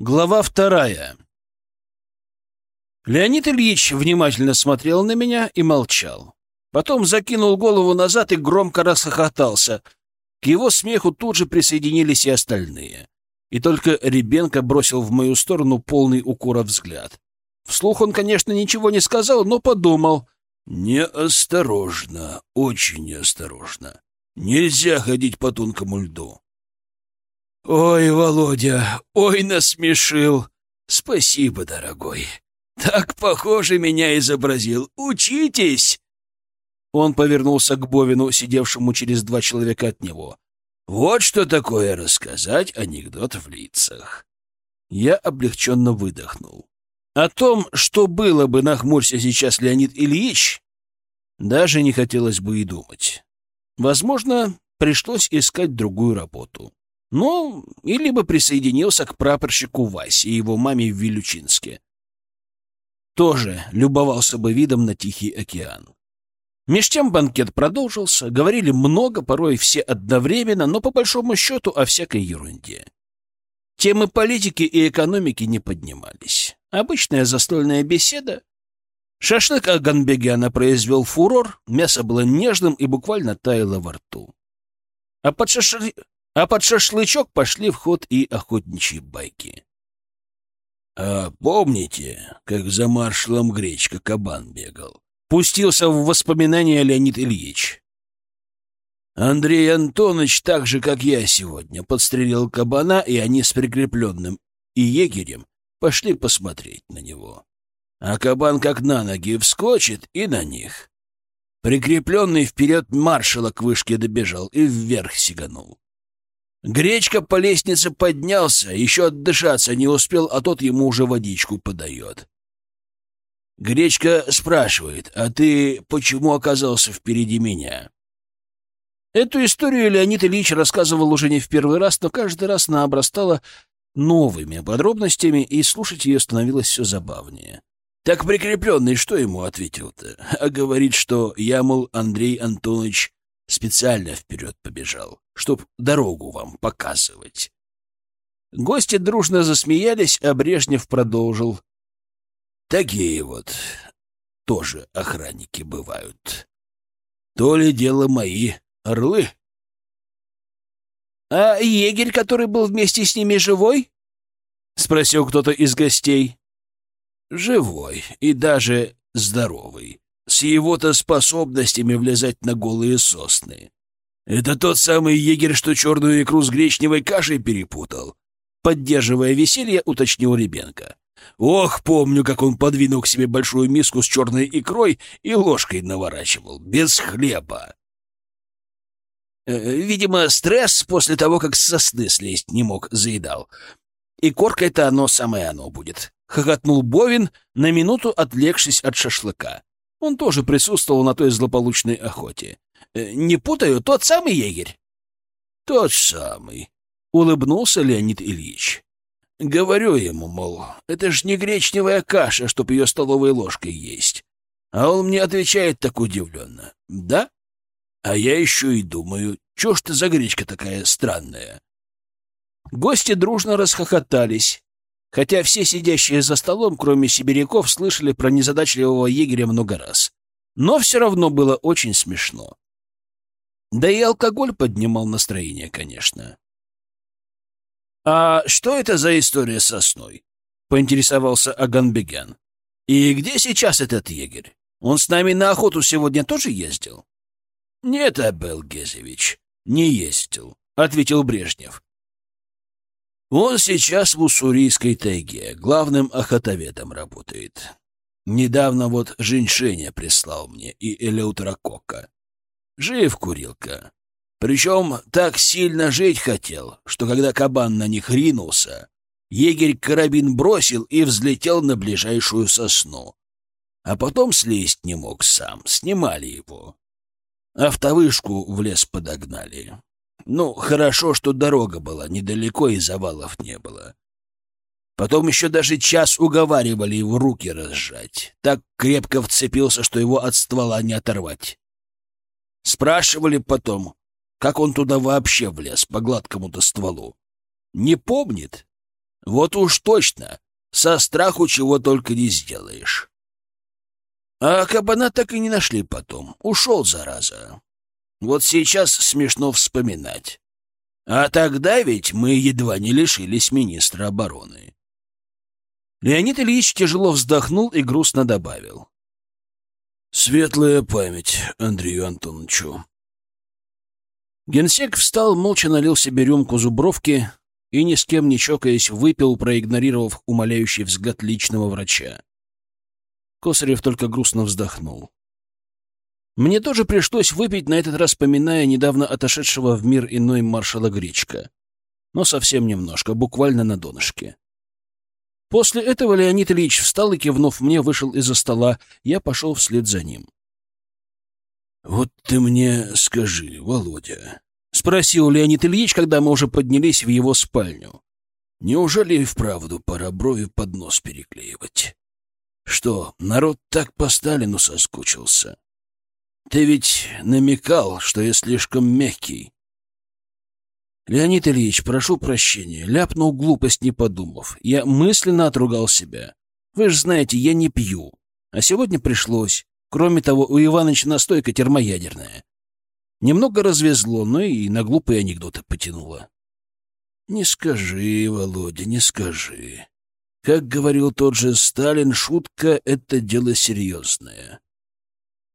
Глава вторая. Леонид Ильич внимательно смотрел на меня и молчал. Потом закинул голову назад и громко расхохотался. К его смеху тут же присоединились и остальные. И только Ребенко бросил в мою сторону полный укора взгляд. Вслух он, конечно, ничего не сказал, но подумал. «Неосторожно, очень неосторожно. Нельзя ходить по тонкому льду. «Ой, Володя, ой, насмешил! Спасибо, дорогой! Так похоже меня изобразил! Учитесь!» Он повернулся к Бовину, сидевшему через два человека от него. «Вот что такое рассказать анекдот в лицах!» Я облегченно выдохнул. О том, что было бы, нахмурься сейчас Леонид Ильич, даже не хотелось бы и думать. Возможно, пришлось искать другую работу. Ну, или бы присоединился к прапорщику Васе и его маме в Вилючинске. Тоже любовался бы видом на Тихий океан. Меж тем банкет продолжился, говорили много, порой все одновременно, но по большому счету о всякой ерунде. Темы политики и экономики не поднимались. Обычная застольная беседа. Шашлык Аганбегяна произвел фурор, мясо было нежным и буквально таяло во рту. А под, шашли... А под шашлычок пошли в ход и охотничьи байки. «А помните, как за маршалом Гречка кабан бегал?» Пустился в воспоминания Леонид Ильич. Андрей Антонович, так же, как я сегодня, подстрелил кабана, и они с прикрепленным и егерем пошли посмотреть на него. А кабан как на ноги вскочит и на них. Прикрепленный вперед маршала к вышке добежал и вверх сиганул. Гречка по лестнице поднялся, еще отдышаться не успел, а тот ему уже водичку подает. Гречка спрашивает, а ты почему оказался впереди меня? Эту историю Леонид Ильич рассказывал уже не в первый раз, но каждый раз она обрастала новыми подробностями, и слушать ее становилось все забавнее. Так прикрепленный что ему ответил-то? А говорит, что я, мол, Андрей Антонович, специально вперед побежал, чтоб дорогу вам показывать. Гости дружно засмеялись, а Брежнев продолжил. Такие вот тоже охранники бывают. То ли дело мои орлы. — А егерь, который был вместе с ними, живой? — спросил кто-то из гостей. — Живой и даже здоровый с его-то способностями влезать на голые сосны. Это тот самый егерь, что черную икру с гречневой кашей перепутал. Поддерживая веселье, уточнил Ребенко. Ох, помню, как он подвинул к себе большую миску с черной икрой и ложкой наворачивал, без хлеба. Э, видимо, стресс после того, как с сосны слезть не мог, заедал. И корка-то оно самое оно будет. Хохотнул Бовин, на минуту отвлекшись от шашлыка. Он тоже присутствовал на той злополучной охоте. Э, «Не путаю, тот самый егерь?» «Тот самый», — улыбнулся Леонид Ильич. «Говорю ему, мол, это ж не гречневая каша, чтоб ее столовой ложкой есть». А он мне отвечает так удивленно. «Да?» А я еще и думаю, чё ж ты за гречка такая странная? Гости дружно расхохотались хотя все сидящие за столом, кроме сибиряков, слышали про незадачливого егеря много раз. Но все равно было очень смешно. Да и алкоголь поднимал настроение, конечно. «А что это за история с сосной?» — поинтересовался Аганбегян. «И где сейчас этот егерь? Он с нами на охоту сегодня тоже ездил?» «Нет, Абел Гезевич, не ездил», — ответил Брежнев. Он сейчас в Уссурийской тайге, главным охотоведом работает. Недавно вот Женьшеня прислал мне и Элеутракока. Жив курилка. Причем так сильно жить хотел, что когда кабан на них ринулся, егерь карабин бросил и взлетел на ближайшую сосну. А потом слезть не мог сам, снимали его. Автовышку в лес подогнали. Ну, хорошо, что дорога была недалеко и завалов не было. Потом еще даже час уговаривали его руки разжать. Так крепко вцепился, что его от ствола не оторвать. Спрашивали потом, как он туда вообще влез, по гладкому-то стволу. Не помнит. Вот уж точно, со страху чего только не сделаешь. А кабана так и не нашли потом. Ушел, зараза. Вот сейчас смешно вспоминать. А тогда ведь мы едва не лишились министра обороны. Леонид Ильич тяжело вздохнул и грустно добавил. «Светлая память Андрею Антоновичу». Генсек встал, молча налил себе рюмку зубровки и, ни с кем не чокаясь, выпил, проигнорировав умоляющий взгляд личного врача. Косарев только грустно вздохнул. Мне тоже пришлось выпить, на этот раз поминая недавно отошедшего в мир иной маршала Гречка. Но совсем немножко, буквально на донышке. После этого Леонид Ильич встал и, кивнув мне, вышел из-за стола. Я пошел вслед за ним. — Вот ты мне скажи, Володя, — спросил Леонид Ильич, когда мы уже поднялись в его спальню. — Неужели и вправду пора брови под нос переклеивать? Что, народ так по Сталину соскучился? Ты ведь намекал, что я слишком мягкий. «Леонид Ильич, прошу прощения, ляпнул глупость, не подумав. Я мысленно отругал себя. Вы же знаете, я не пью. А сегодня пришлось. Кроме того, у Иваныча настойка термоядерная. Немного развезло, но и на глупые анекдоты потянуло». «Не скажи, Володя, не скажи. Как говорил тот же Сталин, шутка — это дело серьезное.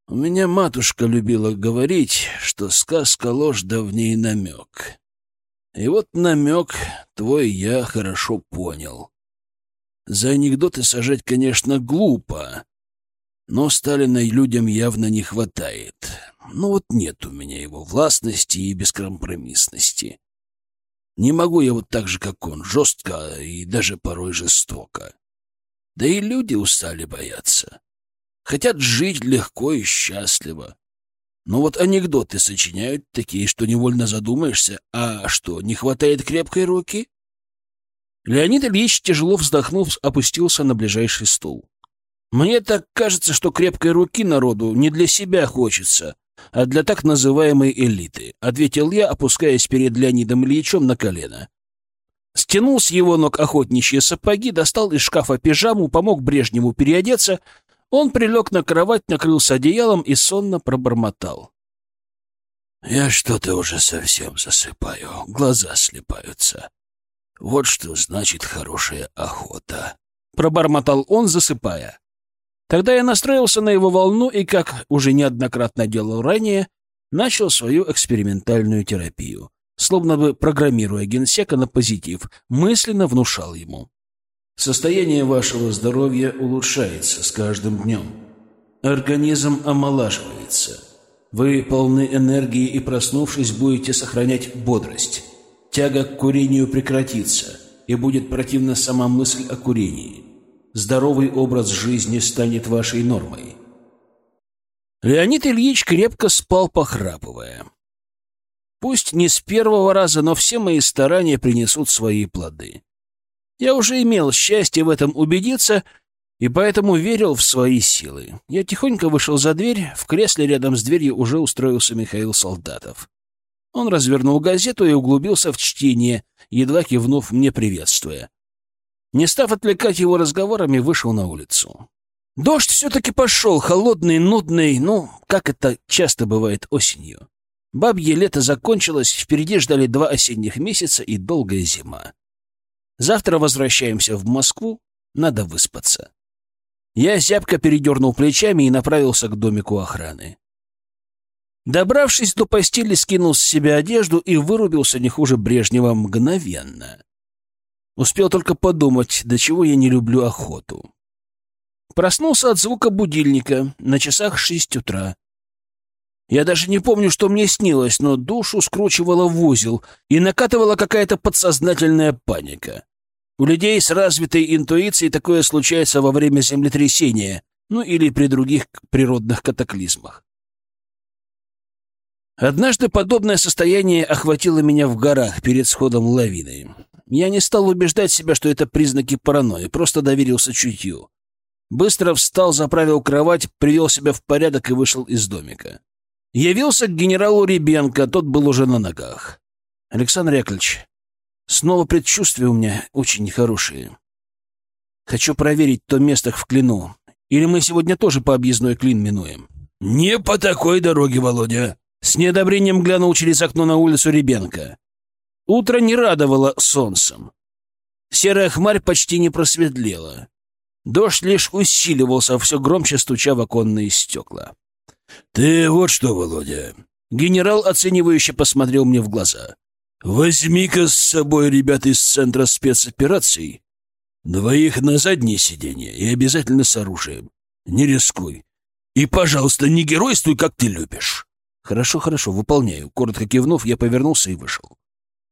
У меня матушка любила говорить, что сказка — ложь давней намек». И вот намек твой я хорошо понял. За анекдоты сажать, конечно, глупо, но Сталина людям явно не хватает. Ну вот нет у меня его властности и бескомпромиссности. Не могу я вот так же, как он, жестко и даже порой жестоко. Да и люди устали бояться. Хотят жить легко и счастливо. Но вот анекдоты сочиняют такие, что невольно задумаешься, а что, не хватает крепкой руки? Леонид Ильич, тяжело вздохнув, опустился на ближайший стул. «Мне так кажется, что крепкой руки народу не для себя хочется, а для так называемой элиты», — ответил я, опускаясь перед Леонидом Ильичем на колено. Стянул с его ног охотничьи сапоги, достал из шкафа пижаму, помог Брежневу переодеться — он прилег на кровать, накрылся одеялом и сонно пробормотал. «Я что-то уже совсем засыпаю, глаза слепаются. Вот что значит хорошая охота», — пробормотал он, засыпая. Тогда я настроился на его волну и, как уже неоднократно делал ранее, начал свою экспериментальную терапию, словно бы программируя генсека на позитив, мысленно внушал ему. Состояние вашего здоровья улучшается с каждым днем. Организм омолаживается. Вы полны энергии и, проснувшись, будете сохранять бодрость. Тяга к курению прекратится, и будет противна сама мысль о курении. Здоровый образ жизни станет вашей нормой. Леонид Ильич крепко спал, похрапывая. Пусть не с первого раза, но все мои старания принесут свои плоды. Я уже имел счастье в этом убедиться и поэтому верил в свои силы. Я тихонько вышел за дверь, в кресле рядом с дверью уже устроился Михаил Солдатов. Он развернул газету и углубился в чтение, едва кивнув мне приветствуя. Не став отвлекать его разговорами, вышел на улицу. Дождь все-таки пошел, холодный, нудный, ну, как это часто бывает осенью. Бабье лето закончилось, впереди ждали два осенних месяца и долгая зима. Завтра возвращаемся в Москву, надо выспаться. Я зябко передернул плечами и направился к домику охраны. Добравшись до постели, скинул с себя одежду и вырубился не хуже Брежнева мгновенно. Успел только подумать, до чего я не люблю охоту. Проснулся от звука будильника на часах шесть утра. Я даже не помню, что мне снилось, но душу скручивала в узел, и накатывала какая-то подсознательная паника. У людей с развитой интуицией такое случается во время землетрясения, ну или при других природных катаклизмах. Однажды подобное состояние охватило меня в горах перед сходом лавины. Я не стал убеждать себя, что это признаки паранойи, просто доверился чутью. Быстро встал, заправил кровать, привел себя в порядок и вышел из домика. Явился к генералу Ребенко, тот был уже на ногах. «Александр Яковлевич, Снова предчувствия у меня очень нехорошие. Хочу проверить то место в клину. Или мы сегодня тоже по объездной клин минуем? Не по такой дороге, Володя. С неодобрением глянул через окно на улицу Ребенка. Утро не радовало солнцем. Серая хмарь почти не просветлела. Дождь лишь усиливался, все громче стуча в оконные стекла. «Ты вот что, Володя!» Генерал оценивающе посмотрел мне в глаза. «Возьми-ка с собой ребят из Центра спецопераций, двоих на заднее сиденье и обязательно с оружием. Не рискуй. И, пожалуйста, не геройствуй, как ты любишь». «Хорошо, хорошо, выполняю». Коротко кивнув, я повернулся и вышел.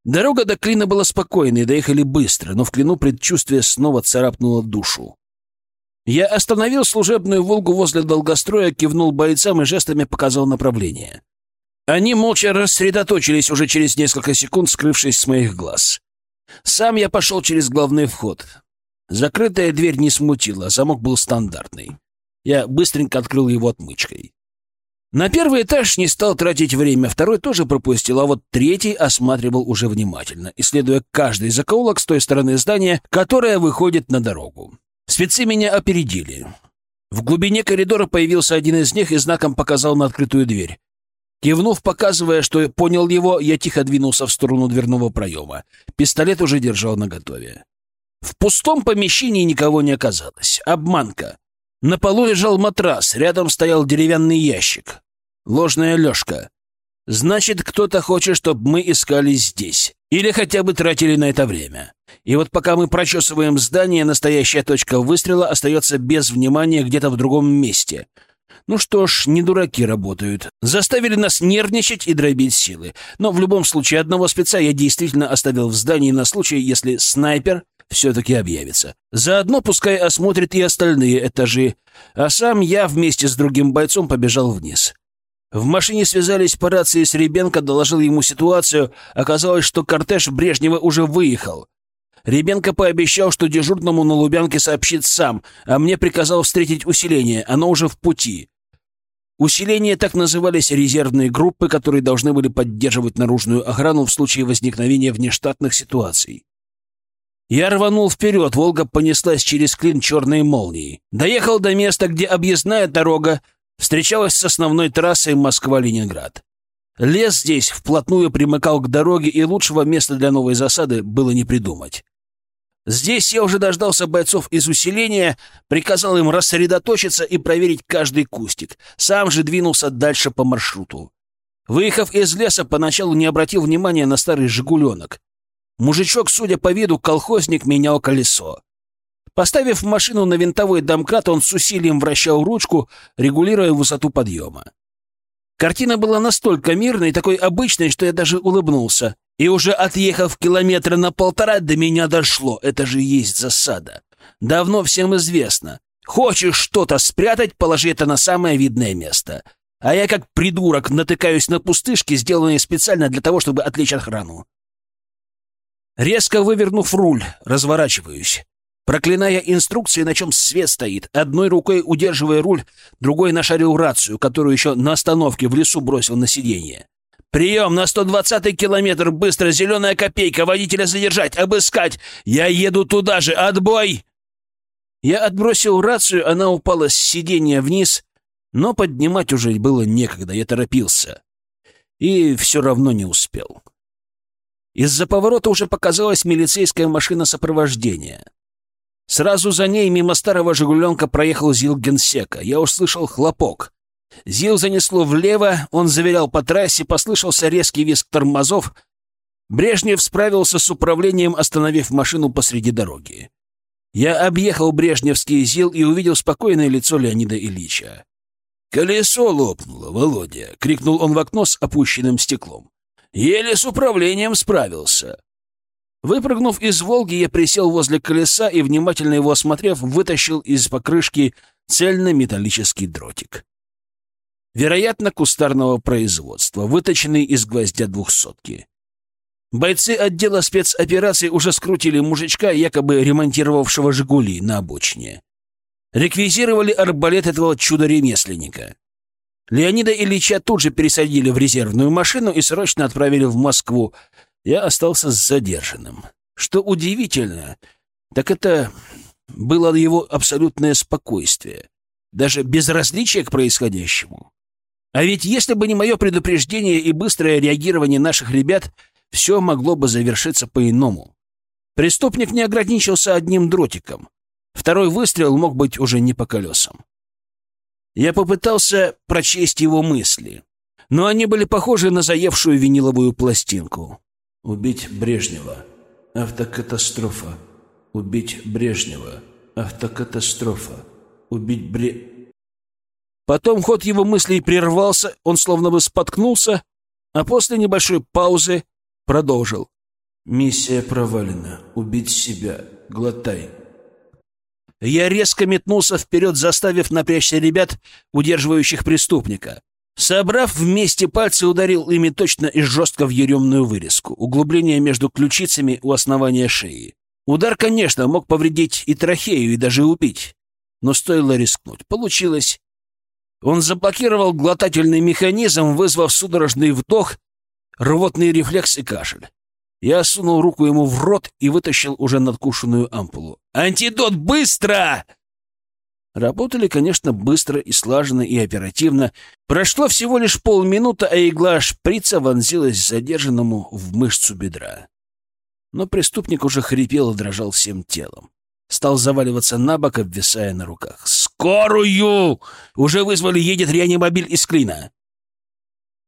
Дорога до Клина была спокойной, доехали быстро, но в Клину предчувствие снова царапнуло душу. Я остановил служебную «Волгу» возле долгостроя, кивнул бойцам и жестами показал направление. Они молча рассредоточились уже через несколько секунд, скрывшись с моих глаз. Сам я пошел через главный вход. Закрытая дверь не смутила, замок был стандартный. Я быстренько открыл его отмычкой. На первый этаж не стал тратить время, второй тоже пропустил, а вот третий осматривал уже внимательно, исследуя каждый закоулок с той стороны здания, которая выходит на дорогу. Спецы меня опередили. В глубине коридора появился один из них и знаком показал на открытую дверь. Кивнув, показывая, что понял его, я тихо двинулся в сторону дверного проема. Пистолет уже держал наготове. В пустом помещении никого не оказалось. Обманка. На полу лежал матрас, рядом стоял деревянный ящик. Ложная лёжка. Значит, кто-то хочет, чтобы мы искали здесь. Или хотя бы тратили на это время. И вот пока мы прочесываем здание, настоящая точка выстрела остается без внимания где-то в другом месте. Ну что ж, не дураки работают. Заставили нас нервничать и дробить силы. Но в любом случае, одного спеца я действительно оставил в здании на случай, если снайпер все-таки объявится. Заодно пускай осмотрит и остальные этажи, а сам я вместе с другим бойцом побежал вниз. В машине связались по рации с Ребенко, доложил ему ситуацию. Оказалось, что кортеж Брежнева уже выехал. Ребенко пообещал, что дежурному на Лубянке сообщит сам, а мне приказал встретить усиление, оно уже в пути. Усиление так назывались резервные группы, которые должны были поддерживать наружную охрану в случае возникновения внештатных ситуаций. Я рванул вперед, Волга понеслась через клин черной молнии. Доехал до места, где объездная дорога встречалась с основной трассой Москва-Ленинград. Лес здесь вплотную примыкал к дороге, и лучшего места для новой засады было не придумать. Здесь я уже дождался бойцов из усиления, приказал им рассредоточиться и проверить каждый кустик. Сам же двинулся дальше по маршруту. Выехав из леса, поначалу не обратил внимания на старый «Жигуленок». Мужичок, судя по виду, колхозник менял колесо. Поставив машину на винтовой домкрат, он с усилием вращал ручку, регулируя высоту подъема. Картина была настолько мирной, такой обычной, что я даже улыбнулся. И уже отъехав километра на полтора, до меня дошло. Это же есть засада. Давно всем известно. Хочешь что-то спрятать, положи это на самое видное место. А я как придурок натыкаюсь на пустышки, сделанные специально для того, чтобы отвлечь охрану. Резко вывернув руль, разворачиваюсь. Проклиная инструкции, на чем свет стоит, одной рукой удерживая руль, другой нашарил рацию, которую еще на остановке в лесу бросил на сиденье. «Прием на 120-й километр! Быстро! Зеленая копейка! Водителя задержать! Обыскать! Я еду туда же! Отбой!» Я отбросил рацию, она упала с сиденья вниз, но поднимать уже было некогда, я торопился. И все равно не успел. Из-за поворота уже показалась милицейская машина сопровождения. Сразу за ней мимо старого «Жигуленка» проехал ЗИЛ генсека. Я услышал хлопок. ЗИЛ занесло влево, он заверял по трассе, послышался резкий визг тормозов. Брежнев справился с управлением, остановив машину посреди дороги. Я объехал Брежневский ЗИЛ и увидел спокойное лицо Леонида Ильича. «Колесо лопнуло, Володя!» — крикнул он в окно с опущенным стеклом. Еле с управлением справился. Выпрыгнув из «Волги», я присел возле колеса и, внимательно его осмотрев, вытащил из покрышки цельнометаллический дротик. Вероятно, кустарного производства, выточенный из гвоздя двухсотки. Бойцы отдела спецопераций уже скрутили мужичка, якобы ремонтировавшего «Жигули» на обочине. Реквизировали арбалет этого чудо-ремесленника. Леонида Ильича тут же пересадили в резервную машину и срочно отправили в Москву, я остался с задержанным. Что удивительно, так это было его абсолютное спокойствие, даже безразличие к происходящему. А ведь если бы не мое предупреждение и быстрое реагирование наших ребят, все могло бы завершиться по-иному. Преступник не ограничился одним дротиком. Второй выстрел мог быть уже не по колесам. Я попытался прочесть его мысли, но они были похожи на заевшую виниловую пластинку. «Убить Брежнева. Автокатастрофа. Убить Брежнева. Автокатастрофа. Убить Бре...» Потом ход его мыслей прервался, он словно бы споткнулся, а после небольшой паузы продолжил. «Миссия провалена. Убить себя. Глотай». Я резко метнулся вперед, заставив напрячься ребят, удерживающих преступника. Собрав вместе пальцы, ударил ими точно и жестко в еремную вырезку, углубление между ключицами у основания шеи. Удар, конечно, мог повредить и трахею, и даже убить. Но стоило рискнуть. Получилось. Он заблокировал глотательный механизм, вызвав судорожный вдох, рвотный рефлекс и кашель. Я сунул руку ему в рот и вытащил уже надкушенную ампулу. «Антидот, быстро!» Работали, конечно, быстро и слаженно и оперативно. Прошло всего лишь полминуты, а игла шприца вонзилась задержанному в мышцу бедра. Но преступник уже хрипел и дрожал всем телом. Стал заваливаться на бок, обвисая на руках. «Скорую! Уже вызвали, едет реанимобиль из Клина!»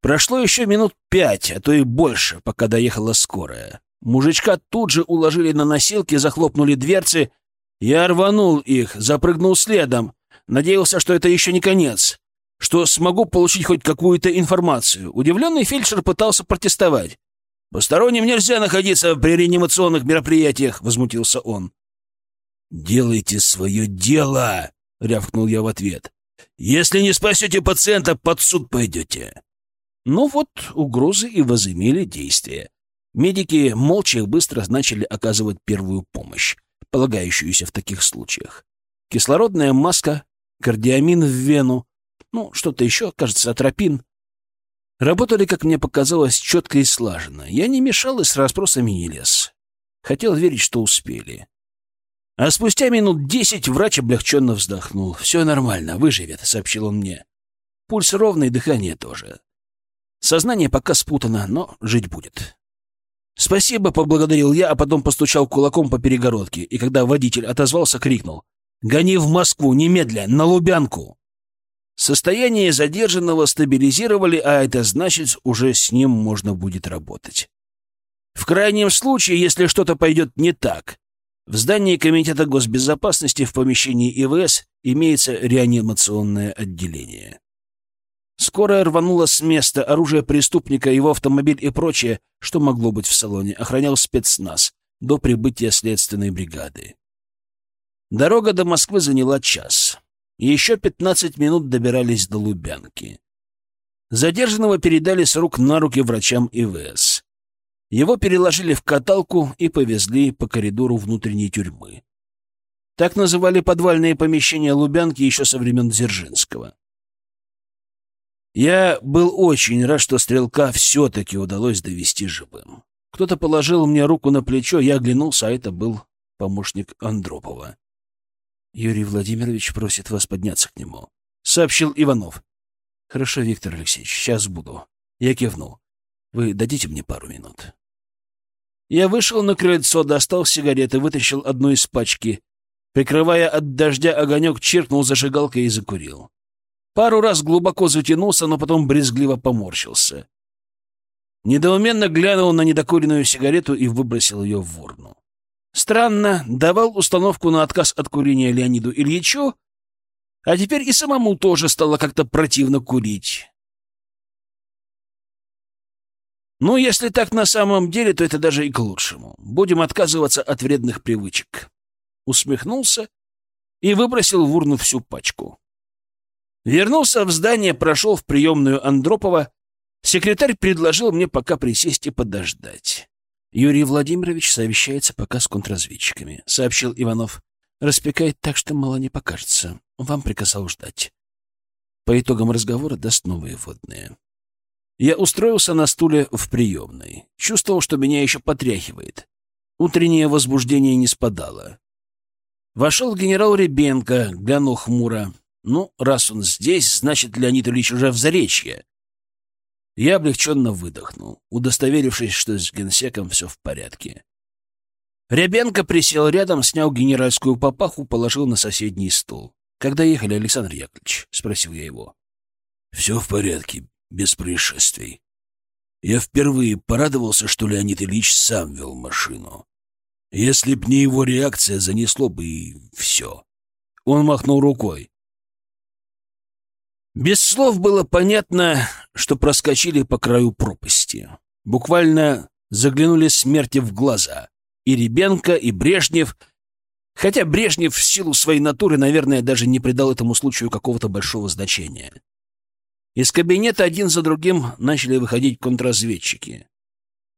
Прошло еще минут пять, а то и больше, пока доехала скорая. Мужичка тут же уложили на носилки, захлопнули дверцы — я рванул их, запрыгнул следом. Надеялся, что это еще не конец, что смогу получить хоть какую-то информацию. Удивленный фельдшер пытался протестовать. «Посторонним нельзя находиться при реанимационных мероприятиях», — возмутился он. «Делайте свое дело», — рявкнул я в ответ. «Если не спасете пациента, под суд пойдете». Ну вот, угрозы и возымели действие. Медики молча и быстро начали оказывать первую помощь полагающуюся в таких случаях. Кислородная маска, кардиамин в вену, ну, что-то еще, кажется, атропин. Работали, как мне показалось, четко и слаженно. Я не мешал и с расспросами не лез. Хотел верить, что успели. А спустя минут десять врач облегченно вздохнул. «Все нормально, выживет», — сообщил он мне. Пульс ровный, дыхание тоже. Сознание пока спутано, но жить будет. «Спасибо», — поблагодарил я, а потом постучал кулаком по перегородке, и когда водитель отозвался, крикнул. «Гони в Москву, немедля, на Лубянку!» Состояние задержанного стабилизировали, а это значит, уже с ним можно будет работать. В крайнем случае, если что-то пойдет не так, в здании Комитета госбезопасности в помещении ИВС имеется реанимационное отделение. Скорая рванула с места, оружие преступника, его автомобиль и прочее, что могло быть в салоне, охранял спецназ до прибытия следственной бригады. Дорога до Москвы заняла час. Еще пятнадцать минут добирались до Лубянки. Задержанного передали с рук на руки врачам ИВС. Его переложили в каталку и повезли по коридору внутренней тюрьмы. Так называли подвальные помещения Лубянки еще со времен Дзержинского. Я был очень рад, что стрелка все-таки удалось довести живым. Кто-то положил мне руку на плечо, я оглянулся, а это был помощник Андропова. «Юрий Владимирович просит вас подняться к нему», — сообщил Иванов. «Хорошо, Виктор Алексеевич, сейчас буду». Я кивнул. «Вы дадите мне пару минут?» Я вышел на крыльцо, достал сигареты, вытащил одну из пачки. Прикрывая от дождя огонек, чиркнул зажигалкой и закурил. Пару раз глубоко затянулся, но потом брезгливо поморщился. Недоуменно глянул на недокуренную сигарету и выбросил ее в урну. Странно, давал установку на отказ от курения Леониду Ильичу, а теперь и самому тоже стало как-то противно курить. Ну, если так на самом деле, то это даже и к лучшему. Будем отказываться от вредных привычек. Усмехнулся и выбросил в урну всю пачку. Вернулся в здание, прошел в приемную Андропова. Секретарь предложил мне пока присесть и подождать. Юрий Владимирович совещается пока с контрразведчиками, сообщил Иванов. Распекает так, что мало не покажется. Вам приказал ждать. По итогам разговора даст новые водные. Я устроился на стуле в приемной. Чувствовал, что меня еще потряхивает. Утреннее возбуждение не спадало. Вошел генерал Ребенко, глянул хмуро. Ну, раз он здесь, значит, Леонид Ильич уже в Заречье. Я облегченно выдохнул, удостоверившись, что с генсеком все в порядке. Рябенко присел рядом, снял генеральскую папаху, положил на соседний стул. «Когда ехали, Александр Яковлевич?» — спросил я его. «Все в порядке, без происшествий. Я впервые порадовался, что Леонид Ильич сам вел машину. Если б не его реакция, занесло бы и все». Он махнул рукой. Без слов было понятно, что проскочили по краю пропасти. Буквально заглянули смерти в глаза. И Ребенко, и Брежнев. Хотя Брежнев в силу своей натуры, наверное, даже не придал этому случаю какого-то большого значения. Из кабинета один за другим начали выходить контрразведчики.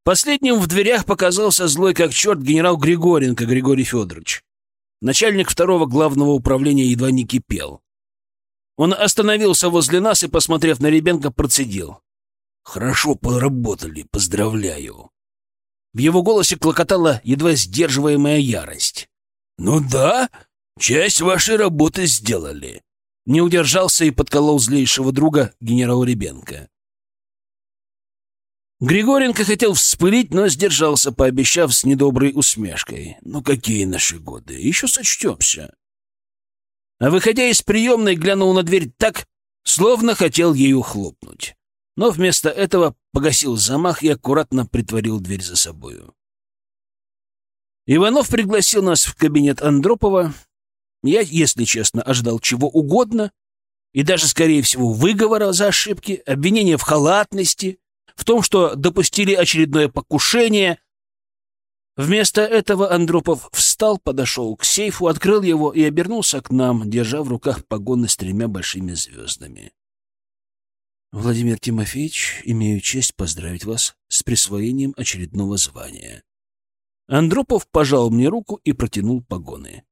Последним в дверях показался злой как черт генерал Григоренко Григорий Федорович. Начальник второго главного управления едва не кипел. Он остановился возле нас и, посмотрев на Ребенка, процедил. «Хорошо поработали, поздравляю». В его голосе клокотала едва сдерживаемая ярость. «Ну да, часть вашей работы сделали». Не удержался и подколол злейшего друга генерал Ребенко. Григоренко хотел вспылить, но сдержался, пообещав с недоброй усмешкой. «Ну какие наши годы? Еще сочтемся» а, выходя из приемной, глянул на дверь так, словно хотел ею хлопнуть. Но вместо этого погасил замах и аккуратно притворил дверь за собою. Иванов пригласил нас в кабинет Андропова. Я, если честно, ожидал чего угодно, и даже, скорее всего, выговора за ошибки, обвинения в халатности, в том, что допустили очередное покушение, Вместо этого Андропов встал, подошел к сейфу, открыл его и обернулся к нам, держа в руках погоны с тремя большими звездами. «Владимир Тимофеевич, имею честь поздравить вас с присвоением очередного звания». Андропов пожал мне руку и протянул погоны.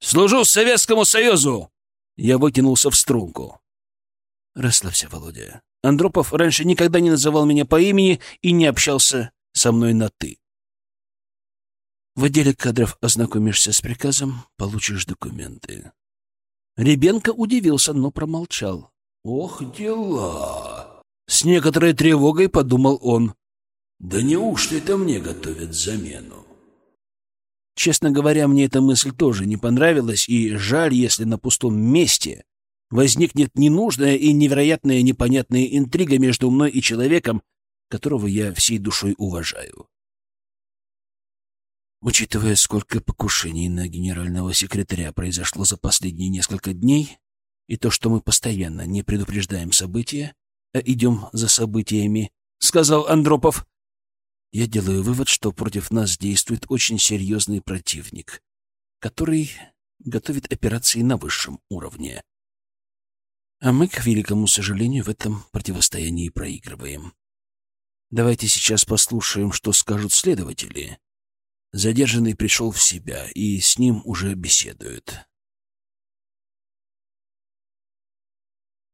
«Служу Советскому Союзу!» Я вытянулся в струнку. «Расслабься, Володя. Андропов раньше никогда не называл меня по имени и не общался со мной на «ты». В отделе кадров ознакомишься с приказом, получишь документы. Ребенко удивился, но промолчал. «Ох, дела!» С некоторой тревогой подумал он. «Да неужто это мне готовят замену?» Честно говоря, мне эта мысль тоже не понравилась, и жаль, если на пустом месте возникнет ненужная и невероятная непонятная интрига между мной и человеком, которого я всей душой уважаю. Учитывая, сколько покушений на генерального секретаря произошло за последние несколько дней, и то, что мы постоянно не предупреждаем события, а идем за событиями, — сказал Андропов, — я делаю вывод, что против нас действует очень серьезный противник, который готовит операции на высшем уровне. А мы, к великому сожалению, в этом противостоянии проигрываем. Давайте сейчас послушаем, что скажут следователи Задержанный пришел в себя, и с ним уже беседуют.